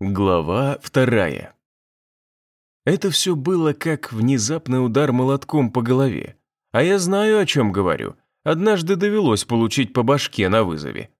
Глава вторая. Это все было как внезапный удар молотком по голове. А я знаю, о чем говорю. Однажды довелось получить по башке на вызове.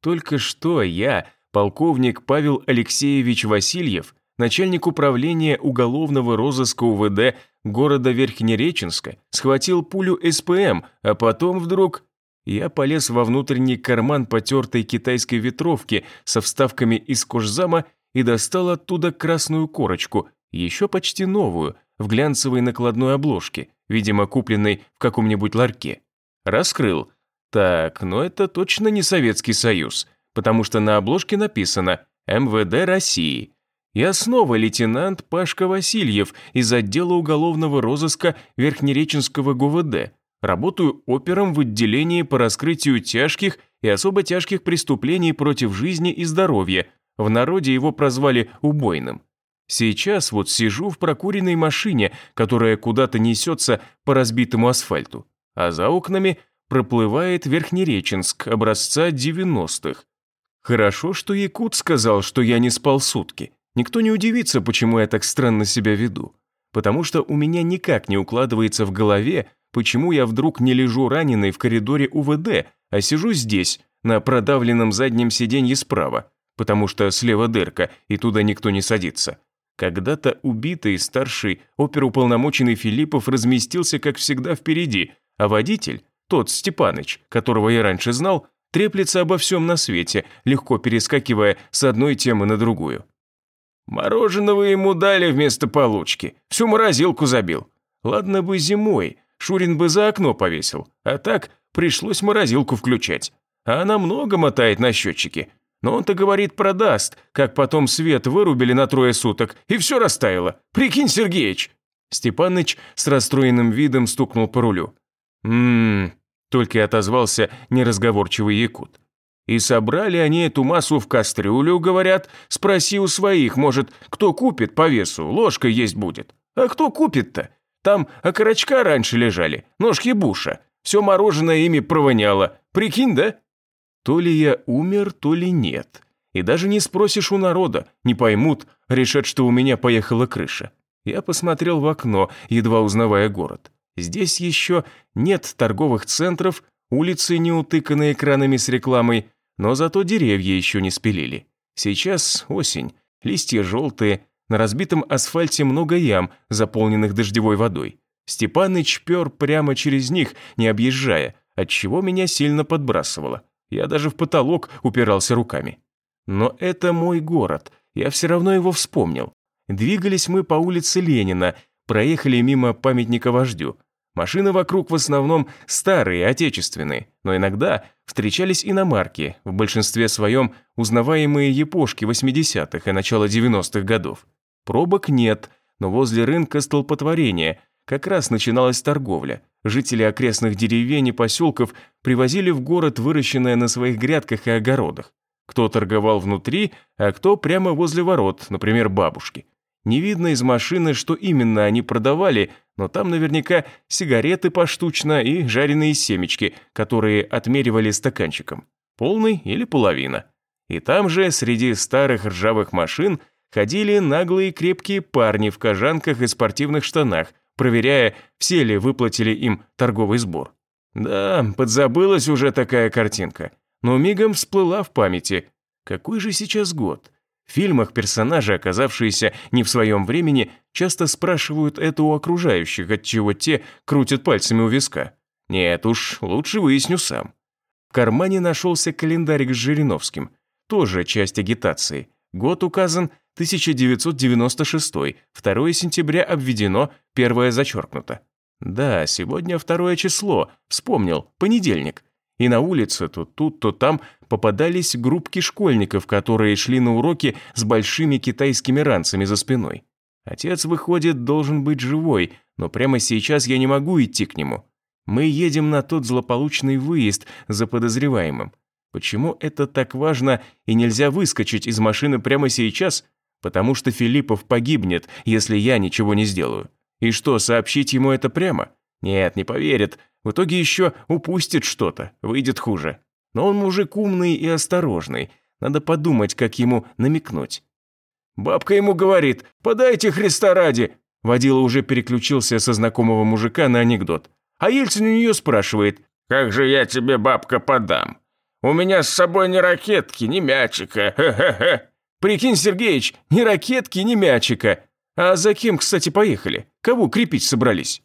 Только что я, полковник Павел Алексеевич Васильев, начальник управления уголовного розыска УВД города Верхнереченска, схватил пулю СПМ, а потом вдруг... Я полез во внутренний карман потертой китайской ветровки со вставками из кожзама и достал оттуда красную корочку, еще почти новую, в глянцевой накладной обложке, видимо, купленной в каком-нибудь ларьке. Раскрыл. Так, но это точно не Советский Союз, потому что на обложке написано «МВД России». Я снова лейтенант Пашка Васильев из отдела уголовного розыска Верхнереченского ГУВД. Работаю опером в отделении по раскрытию тяжких и особо тяжких преступлений против жизни и здоровья – в народе его прозвали «убойным». Сейчас вот сижу в прокуренной машине, которая куда-то несется по разбитому асфальту, а за окнами проплывает Верхнереченск образца 90-х. Хорошо, что Якут сказал, что я не спал сутки. Никто не удивится, почему я так странно себя веду. Потому что у меня никак не укладывается в голове, почему я вдруг не лежу раненый в коридоре УВД, а сижу здесь, на продавленном заднем сиденье справа, потому что слева дырка, и туда никто не садится. Когда-то убитый старший оперуполномоченный Филиппов разместился, как всегда, впереди, а водитель, тот Степаныч, которого я раньше знал, треплется обо всем на свете, легко перескакивая с одной темы на другую. Мороженого ему дали вместо получки, всю морозилку забил. Ладно бы зимой, Шурин бы за окно повесил, а так пришлось морозилку включать. А она много мотает на счетчике, но он-то говорит продаст, как потом свет вырубили на трое суток, и все растаяло. Прикинь, Сергеич!» Степаныч с расстроенным видом стукнул по рулю. «Ммм...» – только и отозвался неразговорчивый якут. «И собрали они эту массу в кастрюлю, говорят. Спроси у своих, может, кто купит по весу, ложка есть будет. А кто купит-то? Там окорочка раньше лежали, ножки буша. Все мороженое ими провоняло. Прикинь, да?» То ли я умер, то ли нет. И даже не спросишь у народа, не поймут, решат, что у меня поехала крыша. Я посмотрел в окно, едва узнавая город. Здесь еще нет торговых центров, улицы не утыканы экранами с рекламой, но зато деревья еще не спилили. Сейчас осень, листья желтые, на разбитом асфальте много ям, заполненных дождевой водой. Степаныч пер прямо через них, не объезжая, отчего меня сильно подбрасывало. Я даже в потолок упирался руками. Но это мой город, я все равно его вспомнил. Двигались мы по улице Ленина, проехали мимо памятника вождю. Машины вокруг в основном старые, отечественные, но иногда встречались иномарки, в большинстве своем узнаваемые япошки 80-х и начала 90-х годов. Пробок нет, но возле рынка столпотворения как раз начиналась торговля. Жители окрестных деревень и поселков привозили в город выращенное на своих грядках и огородах. Кто торговал внутри, а кто прямо возле ворот, например, бабушки. Не видно из машины, что именно они продавали, но там наверняка сигареты поштучно и жареные семечки, которые отмеривали стаканчиком. Полный или половина. И там же, среди старых ржавых машин, ходили наглые крепкие парни в кожанках и спортивных штанах, проверяя, все ли выплатили им торговый сбор. Да, подзабылась уже такая картинка, но мигом всплыла в памяти. Какой же сейчас год? В фильмах персонажи, оказавшиеся не в своем времени, часто спрашивают это у окружающих, отчего те крутят пальцами у виска. Нет уж, лучше выясню сам. В кармане нашелся календарик с Жириновским, тоже часть агитации. Год указан 1996, 2 сентября обведено, первое зачеркнуто. Да, сегодня второе число, вспомнил, понедельник. И на улице то тут, то там попадались группки школьников, которые шли на уроки с большими китайскими ранцами за спиной. Отец, выходит, должен быть живой, но прямо сейчас я не могу идти к нему. Мы едем на тот злополучный выезд за подозреваемым. Почему это так важно и нельзя выскочить из машины прямо сейчас – потому что Филиппов погибнет, если я ничего не сделаю. И что, сообщить ему это прямо? Нет, не поверит. В итоге еще упустит что-то, выйдет хуже. Но он мужик умный и осторожный. Надо подумать, как ему намекнуть. Бабка ему говорит, подайте Христа ради. Водила уже переключился со знакомого мужика на анекдот. А Ельцин у нее спрашивает, как же я тебе, бабка, подам? У меня с собой ни ракетки, ни мячика, хе-хе-хе. Прикинь, Сергеич, ни ракетки, ни мячика. А за кем, кстати, поехали? Кого крепить собрались?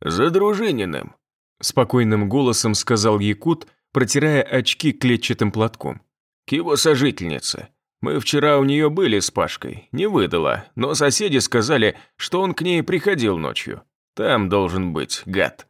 За Дружининым, спокойным голосом сказал Якут, протирая очки клетчатым платком. К его сожительнице. Мы вчера у нее были с Пашкой, не выдала, но соседи сказали, что он к ней приходил ночью. Там должен быть гад.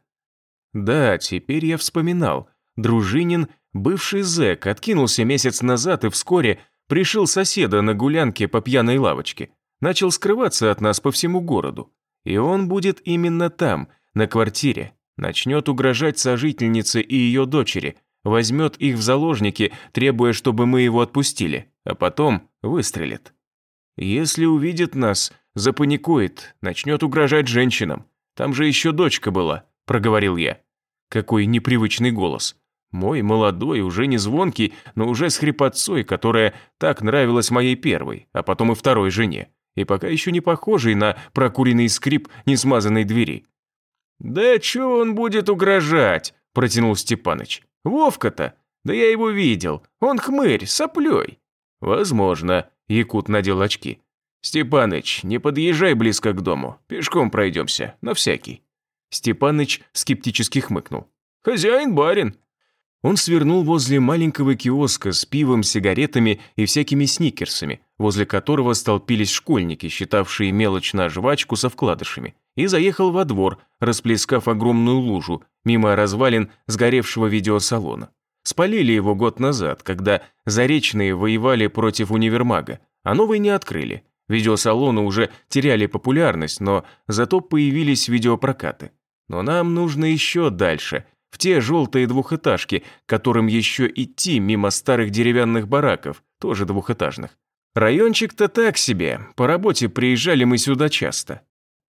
Да, теперь я вспоминал. Дружинин, бывший зэк, откинулся месяц назад и вскоре пришил соседа на гулянке по пьяной лавочке. Начал скрываться от нас по всему городу. И он будет именно там, на квартире. Начнет угрожать сожительнице и ее дочери, возьмет их в заложники, требуя, чтобы мы его отпустили, а потом выстрелит. Если увидит нас, запаникует, начнет угрожать женщинам. Там же еще дочка была, проговорил я. Какой непривычный голос. Мой молодой, уже не звонкий, но уже с хрипотцой, которая так нравилась моей первой, а потом и второй жене, и пока еще не похожий на прокуренный скрип несмазанной двери. «Да чё он будет угрожать?» – протянул Степаныч. «Вовка-то? Да я его видел. Он хмырь, соплей». «Возможно», – Якут надел очки. «Степаныч, не подъезжай близко к дому. Пешком пройдемся, на всякий». Степаныч скептически хмыкнул. «Хозяин барин». Он свернул возле маленького киоска с пивом, сигаретами и всякими сникерсами, возле которого столпились школьники, считавшие мелочь на жвачку со вкладышами, и заехал во двор, расплескав огромную лужу, мимо развалин сгоревшего видеосалона. Спалили его год назад, когда заречные воевали против универмага, а новый не открыли. Видеосалоны уже теряли популярность, но зато появились видеопрокаты. Но нам нужно еще дальше, в те желтые двухэтажки, которым еще идти мимо старых деревянных бараков, тоже двухэтажных. Райончик-то так себе, по работе приезжали мы сюда часто.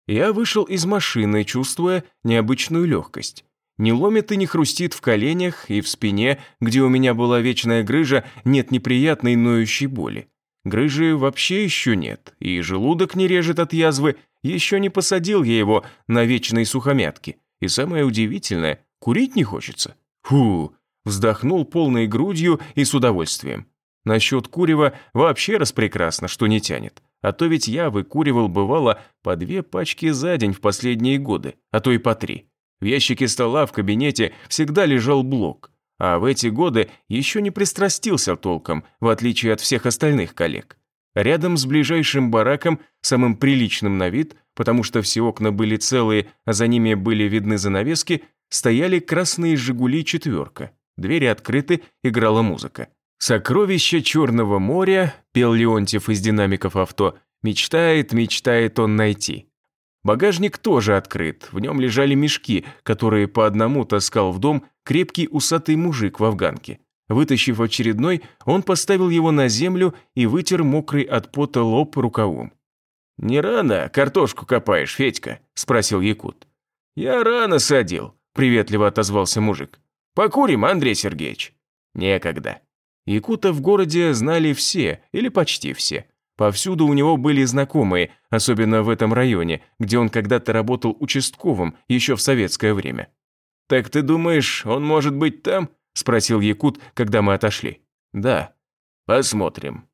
Я вышел из машины, чувствуя необычную легкость. Не ломит и не хрустит в коленях и в спине, где у меня была вечная грыжа, нет неприятной ноющей боли. Грыжи вообще еще нет, и желудок не режет от язвы, еще не посадил я его на вечной сухомятке. И самое удивительное, курить не хочется. Фу, вздохнул полной грудью и с удовольствием. Насчет курева вообще распрекрасно, что не тянет. А то ведь я выкуривал, бывало, по две пачки за день в последние годы, а то и по три. В ящике стола в кабинете всегда лежал блок – а в эти годы еще не пристрастился толком, в отличие от всех остальных коллег. Рядом с ближайшим бараком, самым приличным на вид, потому что все окна были целые, а за ними были видны занавески, стояли красные «Жигули» четверка. Двери открыты, играла музыка. «Сокровище Черного моря», пел Леонтьев из динамиков авто, мечтает, мечтает он найти. Багажник тоже открыт, в нем лежали мешки, которые по одному таскал в дом крепкий усатый мужик в афганке. Вытащив очередной, он поставил его на землю и вытер мокрый от пота лоб рукавом. «Не рано картошку копаешь, Федька?» – спросил Якут. «Я рано садил», – приветливо отозвался мужик. «Покурим, Андрей Сергеевич?» «Некогда». Якута в городе знали все, или почти все. Повсюду у него были знакомые, особенно в этом районе, где он когда-то работал участковым еще в советское время. «Так ты думаешь, он может быть там?» – спросил Якут, когда мы отошли. «Да». «Посмотрим».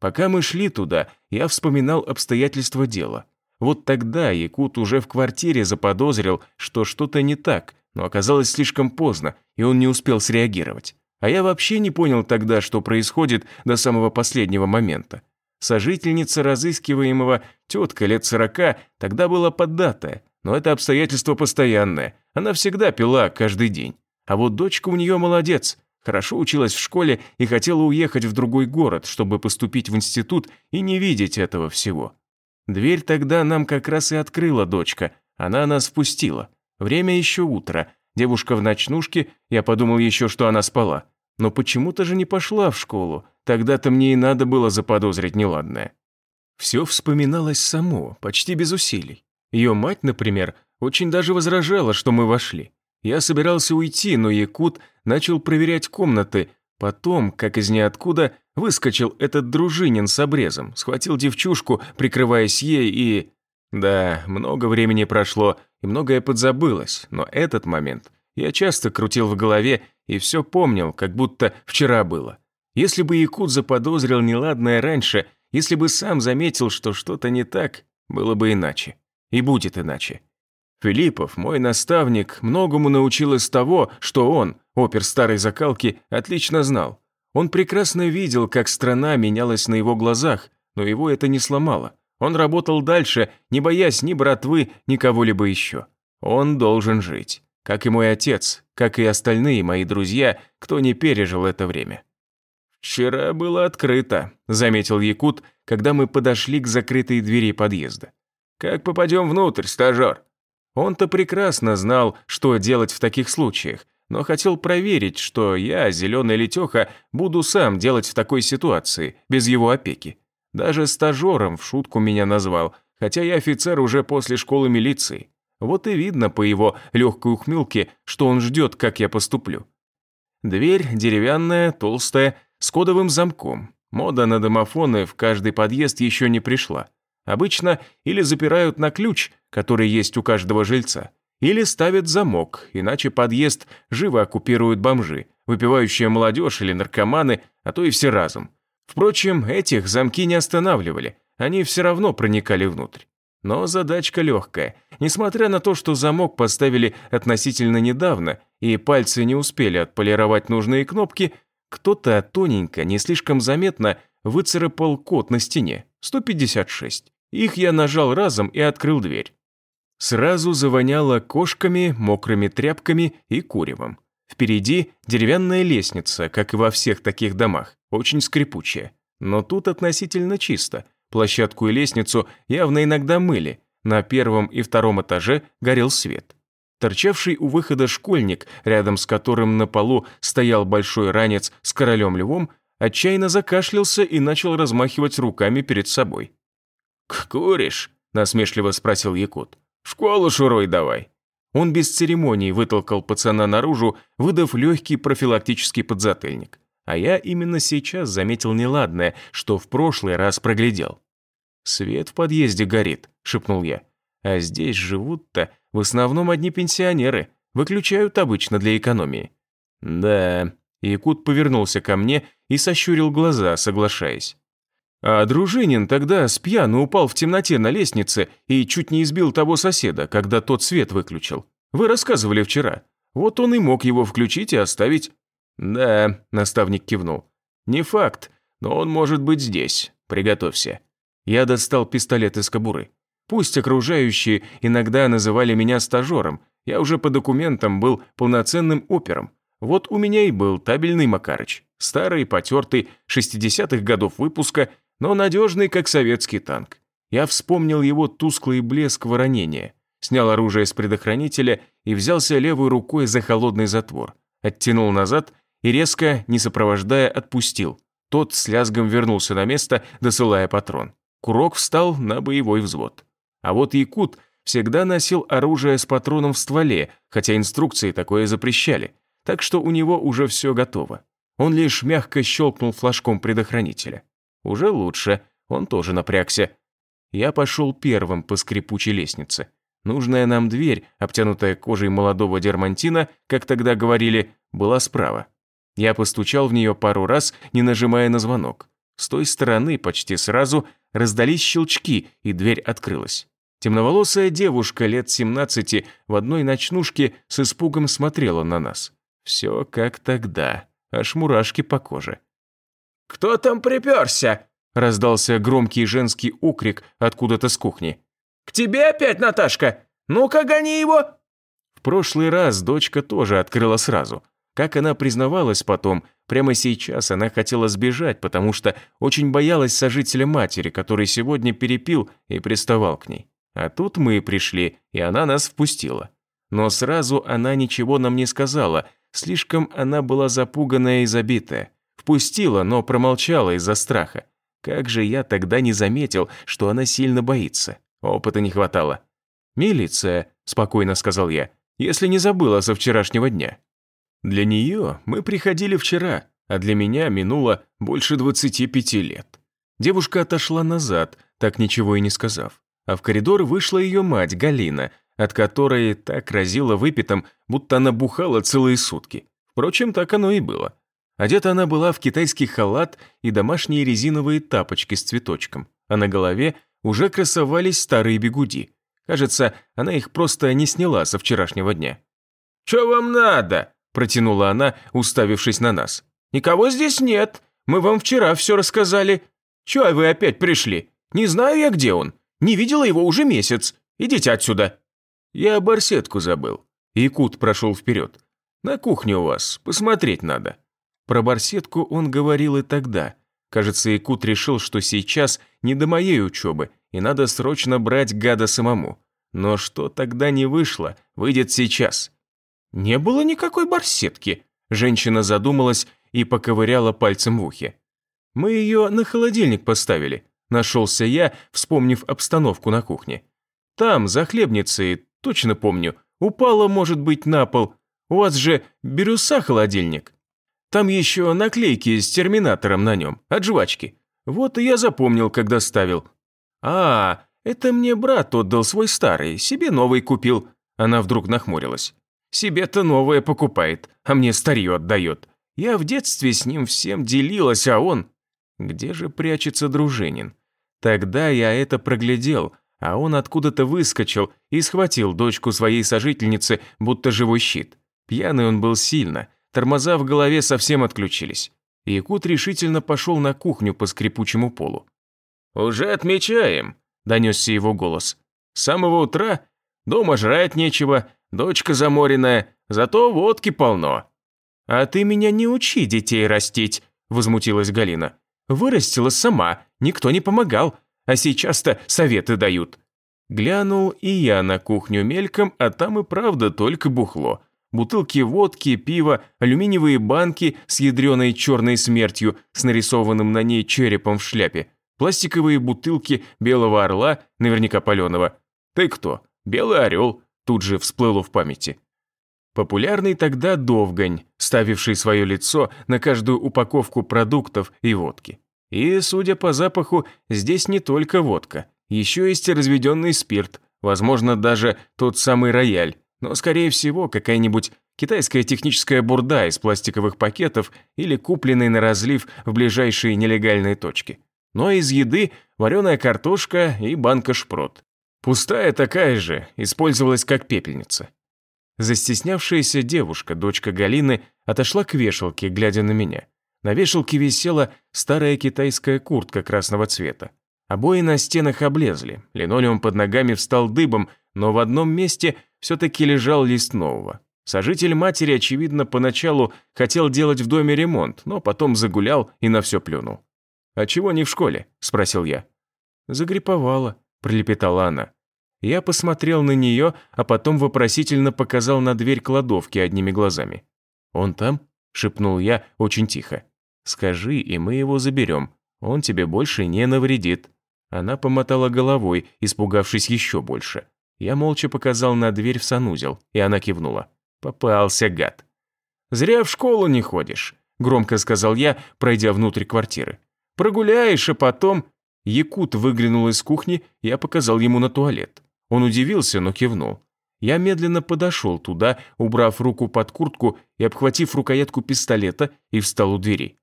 Пока мы шли туда, я вспоминал обстоятельства дела. Вот тогда Якут уже в квартире заподозрил, что что-то не так, но оказалось слишком поздно, и он не успел среагировать. А я вообще не понял тогда, что происходит до самого последнего момента. Сожительница разыскиваемого, тетка лет сорока, тогда была поддатая, но это обстоятельство постоянное, она всегда пила каждый день. А вот дочка у нее молодец, хорошо училась в школе и хотела уехать в другой город, чтобы поступить в институт и не видеть этого всего. Дверь тогда нам как раз и открыла дочка, она нас впустила. Время еще утро, девушка в ночнушке, я подумал еще, что она спала. Но почему-то же не пошла в школу, тогда-то мне и надо было заподозрить неладное. Все вспоминалось само, почти без усилий. Ее мать, например, очень даже возражала, что мы вошли. Я собирался уйти, но Якут начал проверять комнаты, Потом, как из ниоткуда, выскочил этот дружинин с обрезом, схватил девчушку, прикрываясь ей, и... Да, много времени прошло, и многое подзабылось, но этот момент я часто крутил в голове и все помнил, как будто вчера было. Если бы Якут заподозрил неладное раньше, если бы сам заметил, что что-то не так, было бы иначе. И будет иначе. Филиппов, мой наставник, многому научил из того, что он, опер старой закалки, отлично знал. Он прекрасно видел, как страна менялась на его глазах, но его это не сломало. Он работал дальше, не боясь ни братвы, ни кого-либо еще. Он должен жить. Как и мой отец, как и остальные мои друзья, кто не пережил это время. «Вчера было открыто», – заметил Якут, когда мы подошли к закрытой двери подъезда. «Как попадем внутрь, стажер?» Он-то прекрасно знал, что делать в таких случаях, но хотел проверить, что я, зеленый летеха, буду сам делать в такой ситуации, без его опеки. Даже стажером в шутку меня назвал, хотя я офицер уже после школы милиции. Вот и видно по его легкой ухмылке, что он ждет, как я поступлю. Дверь деревянная, толстая, с кодовым замком. Мода на домофоны в каждый подъезд еще не пришла. Обычно или запирают на ключ, который есть у каждого жильца, или ставят замок, иначе подъезд живо оккупируют бомжи, выпивающая молодежь или наркоманы, а то и все разом. Впрочем, этих замки не останавливали, они все равно проникали внутрь. Но задачка легкая. Несмотря на то, что замок поставили относительно недавно, и пальцы не успели отполировать нужные кнопки, кто-то тоненько, не слишком заметно, выцарапал код на стене. 156. Их я нажал разом и открыл дверь. Сразу завоняло кошками, мокрыми тряпками и куревом. Впереди деревянная лестница, как и во всех таких домах, очень скрипучая. Но тут относительно чисто. Площадку и лестницу явно иногда мыли. На первом и втором этаже горел свет. Торчавший у выхода школьник, рядом с которым на полу стоял большой ранец с королем-львом, отчаянно закашлялся и начал размахивать руками перед собой. «Куришь?» – насмешливо спросил Якут. «В школу шурой давай». Он без церемоний вытолкал пацана наружу, выдав легкий профилактический подзатыльник. А я именно сейчас заметил неладное, что в прошлый раз проглядел. «Свет в подъезде горит», – шепнул я. «А здесь живут-то в основном одни пенсионеры, выключают обычно для экономии». «Да», – Якут повернулся ко мне и сощурил глаза, соглашаясь. А Дружинин тогда с пьяну упал в темноте на лестнице и чуть не избил того соседа, когда тот свет выключил. Вы рассказывали вчера. Вот он и мог его включить и оставить. Да, наставник кивнул. Не факт, но он может быть здесь. Приготовься. Я достал пистолет из кобуры. Пусть окружающие иногда называли меня стажером, я уже по документам был полноценным опером. Вот у меня и был табельный Макарыч. Старый, потертый, 60-х годов выпуска, но надежный, как советский танк. Я вспомнил его тусклый блеск воронения, снял оружие с предохранителя и взялся левой рукой за холодный затвор, оттянул назад и резко, не сопровождая, отпустил. Тот с лязгом вернулся на место, досылая патрон. Курок встал на боевой взвод. А вот Якут всегда носил оружие с патроном в стволе, хотя инструкции такое запрещали, так что у него уже все готово. Он лишь мягко щелкнул флажком предохранителя. Уже лучше, он тоже напрягся. Я пошел первым по скрипучей лестнице. Нужная нам дверь, обтянутая кожей молодого дермантина, как тогда говорили, была справа. Я постучал в нее пару раз, не нажимая на звонок. С той стороны почти сразу раздались щелчки, и дверь открылась. Темноволосая девушка лет 17 в одной ночнушке с испугом смотрела на нас. Все как тогда, аж мурашки по коже. «Кто там приперся?» – раздался громкий женский окрик откуда-то с кухни. «К тебе опять, Наташка? Ну-ка, гони его!» В прошлый раз дочка тоже открыла сразу. Как она признавалась потом, прямо сейчас она хотела сбежать, потому что очень боялась сожителя матери, который сегодня перепил и приставал к ней. А тут мы пришли, и она нас впустила. Но сразу она ничего нам не сказала, слишком она была запуганная и забитая. Впустила, но промолчала из-за страха. Как же я тогда не заметил, что она сильно боится. Опыта не хватало. «Милиция», – спокойно сказал я, – «если не забыла со вчерашнего дня». Для нее мы приходили вчера, а для меня минуло больше 25 лет. Девушка отошла назад, так ничего и не сказав. А в коридор вышла ее мать, Галина, от которой так разила выпитом, будто она бухала целые сутки. Впрочем, так оно и было. Одета она была в китайский халат и домашние резиновые тапочки с цветочком, а на голове уже красовались старые бегуди. Кажется, она их просто не сняла со вчерашнего дня. «Чё вам надо?» – протянула она, уставившись на нас. «Никого здесь нет. Мы вам вчера все рассказали. Чё вы опять пришли? Не знаю я, где он. Не видела его уже месяц. Идите отсюда». «Я барсетку забыл». Якут прошел вперед. «На кухне у вас, посмотреть надо». Про барсетку он говорил и тогда. Кажется, Якут решил, что сейчас не до моей учебы, и надо срочно брать гада самому. Но что тогда не вышло, выйдет сейчас. «Не было никакой барсетки», – женщина задумалась и поковыряла пальцем в ухе. «Мы ее на холодильник поставили», – нашелся я, вспомнив обстановку на кухне. «Там, за хлебницей, точно помню, упала, может быть, на пол. У вас же бирюса холодильник. Там еще наклейки с терминатором на нем, от жвачки. Вот и я запомнил, когда ставил. А, это мне брат отдал свой старый, себе новый купил». Она вдруг нахмурилась. Себе-то новое покупает, а мне старье отдает. Я в детстве с ним всем делилась, а он... Где же прячется дружинин? Тогда я это проглядел, а он откуда-то выскочил и схватил дочку своей сожительницы, будто живой щит. Пьяный он был сильно, тормоза в голове совсем отключились. Якут решительно пошел на кухню по скрипучему полу. «Уже отмечаем», – донесся его голос. «С самого утра дома жрать нечего, дочка заморенная, зато водки полно». «А ты меня не учи детей растить», – возмутилась Галина. «Вырастила сама, никто не помогал, а сейчас-то советы дают». Глянул и я на кухню мельком, а там и правда только бухло. Бутылки водки, пива, алюминиевые банки с ядреной черной смертью, с нарисованным на ней черепом в шляпе, пластиковые бутылки белого орла, наверняка паленого. «Ты кто? Белый орел?» тут же всплыло в памяти. Популярный тогда Довгань, ставивший свое лицо на каждую упаковку продуктов и водки. И, судя по запаху, здесь не только водка, еще есть разведенный спирт, возможно, даже тот самый рояль, но, скорее всего, какая-нибудь китайская техническая бурда из пластиковых пакетов или купленный на разлив в ближайшие нелегальные точки. Но из еды вареная картошка и банка шпрот. Пустая такая же, использовалась как пепельница. Застеснявшаяся девушка, дочка Галины, отошла к вешалке, глядя на меня. На вешалке висела старая китайская куртка красного цвета. Обои на стенах облезли, линолеум под ногами встал дыбом, но в одном месте все-таки лежал лист нового. Сожитель матери, очевидно, поначалу хотел делать в доме ремонт, но потом загулял и на все плюнул. «А чего не в школе?» – спросил я. «Загриповала», – пролепетала она. Я посмотрел на нее, а потом вопросительно показал на дверь кладовки одними глазами. «Он там?» – шепнул я очень тихо. «Скажи, и мы его заберем. Он тебе больше не навредит». Она помотала головой, испугавшись еще больше. Я молча показал на дверь в санузел, и она кивнула. «Попался, гад». «Зря в школу не ходишь», – громко сказал я, пройдя внутрь квартиры. «Прогуляешь, а потом...» Якут выглянул из кухни, я показал ему на туалет. Он удивился, но кивнул. Я медленно подошел туда, убрав руку под куртку и обхватив рукоятку пистолета, и встал у двери.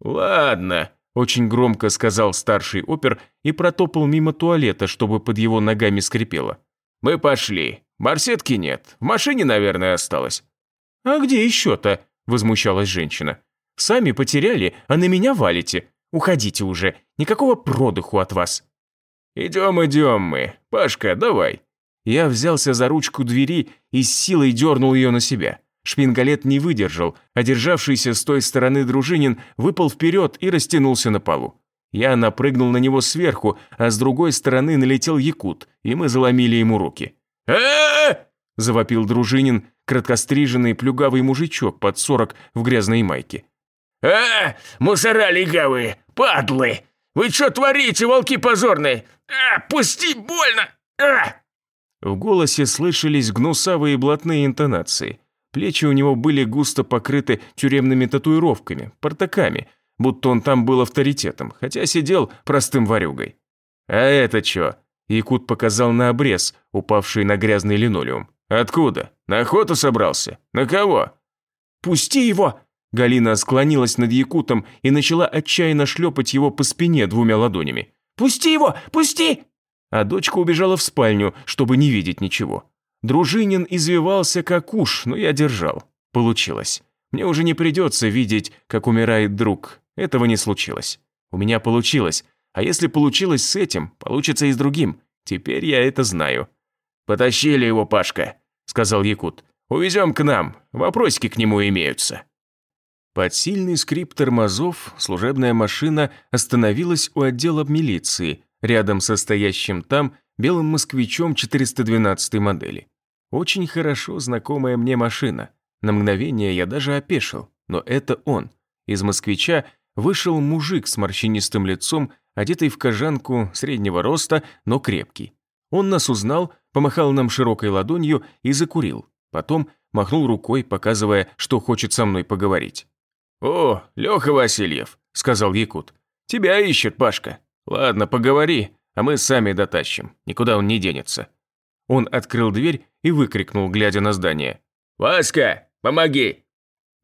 «Ладно», – очень громко сказал старший опер и протопал мимо туалета, чтобы под его ногами скрипело. «Мы пошли. Барсетки нет. В машине, наверное, осталось». «А где еще-то?» – возмущалась женщина. «Сами потеряли, а на меня валите. Уходите уже, никакого продыху от вас». «Идем, идем мы. Пашка, давай». Я взялся за ручку двери и с силой дернул ее на себя. Шпингалет не выдержал, а державшийся с той стороны дружинин выпал вперед и растянулся на полу. Я напрыгнул на него сверху, а с другой стороны налетел якут, и мы заломили ему руки. а завопил дружинин, краткостриженный плюгавый мужичок под сорок в грязной майке. «А, мусора легавые, падлы! Вы что творите, волки позорные? А, пусти, больно! А!» В голосе слышались гнусавые блатные интонации. Плечи у него были густо покрыты тюремными татуировками, портаками, будто он там был авторитетом, хотя сидел простым ворюгой. «А это чё?» Якут показал на обрез, упавший на грязный линолеум. «Откуда? На охоту собрался? На кого?» «Пусти его!» Галина склонилась над Якутом и начала отчаянно шлепать его по спине двумя ладонями. «Пусти его! Пусти!» А дочка убежала в спальню, чтобы не видеть ничего. Дружинин извивался как уж, но я держал. Получилось. Мне уже не придется видеть, как умирает друг. Этого не случилось. У меня получилось. А если получилось с этим, получится и с другим. Теперь я это знаю. «Потащили его, Пашка», — сказал Якут. «Увезем к нам. Вопросики к нему имеются». Под сильный скрип тормозов служебная машина остановилась у отдела милиции, рядом со стоящим там белым москвичом 412 модели. Очень хорошо знакомая мне машина. На мгновение я даже опешил, но это он. Из москвича вышел мужик с морщинистым лицом, одетый в кожанку среднего роста, но крепкий. Он нас узнал, помахал нам широкой ладонью и закурил. Потом махнул рукой, показывая, что хочет со мной поговорить. «О, Леха Васильев», — сказал Якут. «Тебя ищет Пашка. Ладно, поговори, а мы сами дотащим. Никуда он не денется». Он открыл дверь и выкрикнул, глядя на здание. «Васька, помоги!»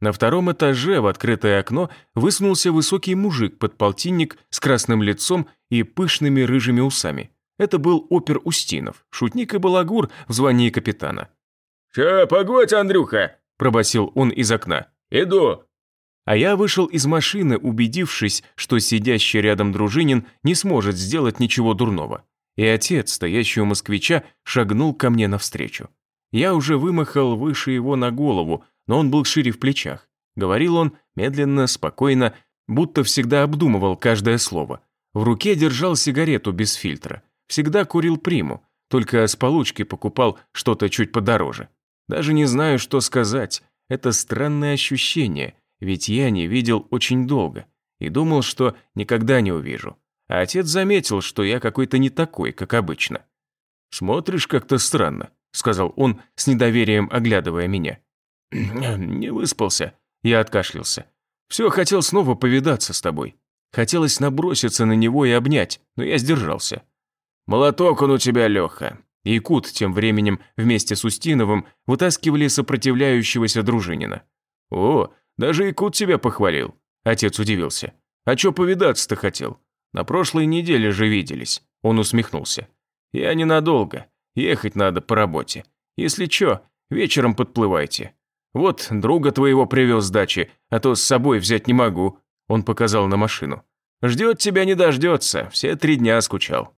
На втором этаже в открытое окно высунулся высокий мужик-подполтинник с красным лицом и пышными рыжими усами. Это был опер Устинов, шутник и балагур в звании капитана. «Ща, погодь, Андрюха!» – пробасил он из окна. «Иду!» А я вышел из машины, убедившись, что сидящий рядом дружинин не сможет сделать ничего дурного. И отец, стоящий у москвича, шагнул ко мне навстречу. Я уже вымахал выше его на голову, но он был шире в плечах. Говорил он медленно, спокойно, будто всегда обдумывал каждое слово. В руке держал сигарету без фильтра. Всегда курил приму, только с получки покупал что-то чуть подороже. Даже не знаю, что сказать. Это странное ощущение – ведь я не видел очень долго и думал, что никогда не увижу. А отец заметил, что я какой-то не такой, как обычно. «Смотришь как-то странно», — сказал он, с недоверием оглядывая меня. «Не выспался», — я откашлялся. «Все хотел снова повидаться с тобой. Хотелось наброситься на него и обнять, но я сдержался». «Молоток он у тебя, Леха». Якут тем временем вместе с Устиновым вытаскивали сопротивляющегося дружинина. «О, даже Якут тебя похвалил». Отец удивился. «А чё повидаться-то хотел? На прошлой неделе же виделись». Он усмехнулся. «Я ненадолго. Ехать надо по работе. Если чё, вечером подплывайте. Вот друга твоего привез с дачи, а то с собой взять не могу». Он показал на машину. «Ждет тебя не дождется, все три дня скучал».